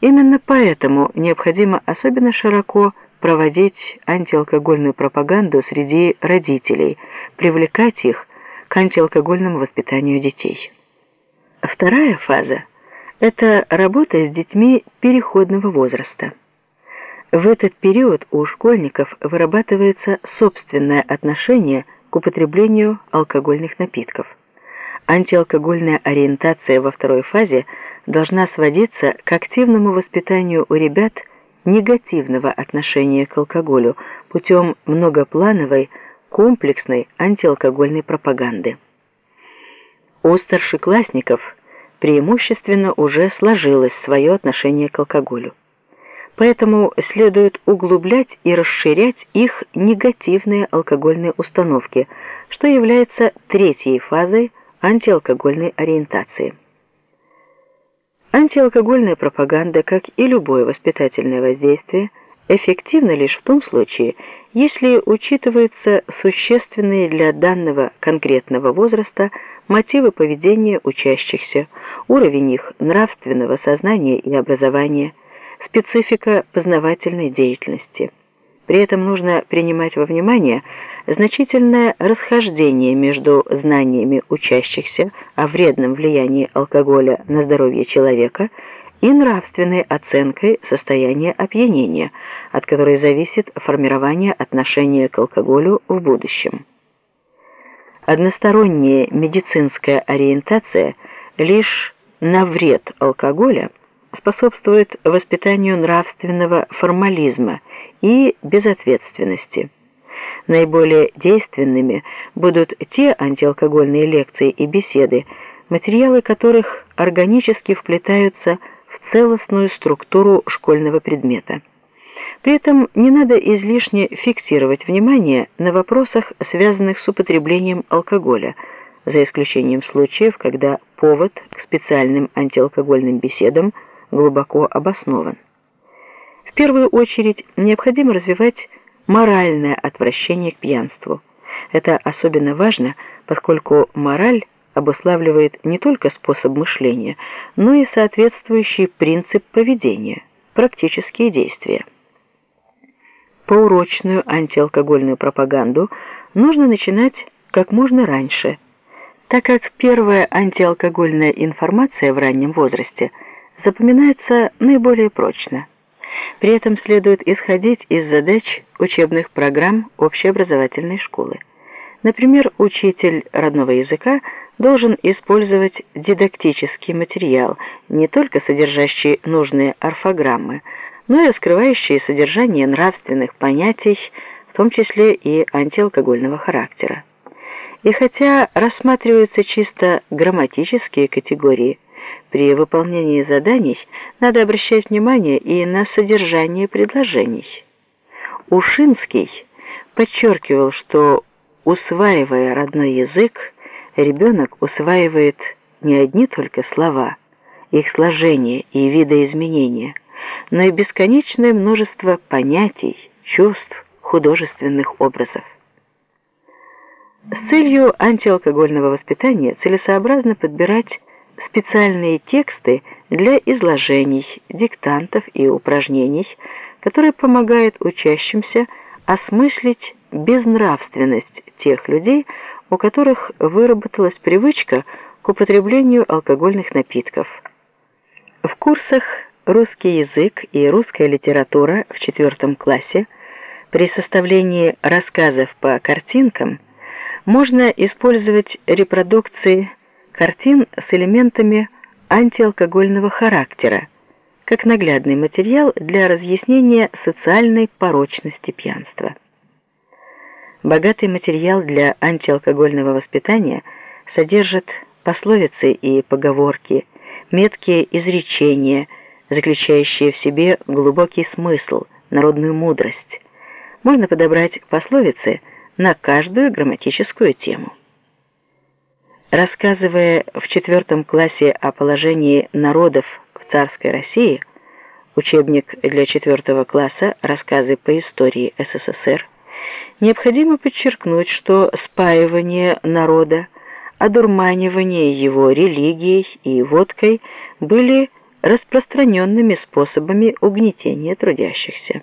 Именно поэтому необходимо особенно широко проводить антиалкогольную пропаганду среди родителей, привлекать их к антиалкогольному воспитанию детей. Вторая фаза – это работа с детьми переходного возраста. В этот период у школьников вырабатывается собственное отношение к употреблению алкогольных напитков. Антиалкогольная ориентация во второй фазе должна сводиться к активному воспитанию у ребят негативного отношения к алкоголю путем многоплановой, комплексной антиалкогольной пропаганды. У старшеклассников преимущественно уже сложилось свое отношение к алкоголю. Поэтому следует углублять и расширять их негативные алкогольные установки, что является третьей фазой антиалкогольной ориентации. Антиалкогольная пропаганда, как и любое воспитательное воздействие, эффективна лишь в том случае, если учитываются существенные для данного конкретного возраста мотивы поведения учащихся, уровень их нравственного сознания и образования, специфика познавательной деятельности. При этом нужно принимать во внимание значительное расхождение между знаниями учащихся о вредном влиянии алкоголя на здоровье человека и нравственной оценкой состояния опьянения, от которой зависит формирование отношения к алкоголю в будущем. Односторонняя медицинская ориентация лишь на вред алкоголя способствует воспитанию нравственного формализма и безответственности. Наиболее действенными будут те антиалкогольные лекции и беседы, материалы которых органически вплетаются в целостную структуру школьного предмета. При этом не надо излишне фиксировать внимание на вопросах, связанных с употреблением алкоголя, за исключением случаев, когда повод к специальным антиалкогольным беседам глубоко обоснован. Первую очередь необходимо развивать моральное отвращение к пьянству. Это особенно важно, поскольку мораль обуславливает не только способ мышления, но и соответствующий принцип поведения, практические действия. Поурочную антиалкогольную пропаганду нужно начинать как можно раньше, так как первая антиалкогольная информация в раннем возрасте запоминается наиболее прочно. При этом следует исходить из задач учебных программ общеобразовательной школы. Например, учитель родного языка должен использовать дидактический материал, не только содержащий нужные орфограммы, но и раскрывающие содержание нравственных понятий, в том числе и антиалкогольного характера. И хотя рассматриваются чисто грамматические категории, при выполнении заданий надо обращать внимание и на содержание предложений. Ушинский подчеркивал, что усваивая родной язык, ребенок усваивает не одни только слова, их сложение и видоизменения, но и бесконечное множество понятий, чувств, художественных образов. С целью антиалкогольного воспитания целесообразно подбирать специальные тексты для изложений, диктантов и упражнений, которые помогают учащимся осмыслить безнравственность тех людей, у которых выработалась привычка к употреблению алкогольных напитков. В курсах «Русский язык» и «Русская литература» в четвертом классе при составлении рассказов по картинкам можно использовать репродукции картин с элементами антиалкогольного характера, как наглядный материал для разъяснения социальной порочности пьянства. Богатый материал для антиалкогольного воспитания содержит пословицы и поговорки, меткие изречения, заключающие в себе глубокий смысл, народную мудрость. Можно подобрать пословицы на каждую грамматическую тему. Рассказывая в четвертом классе о положении народов в царской России, учебник для четвертого класса «Рассказы по истории СССР», необходимо подчеркнуть, что спаивание народа, одурманивание его религией и водкой были распространенными способами угнетения трудящихся.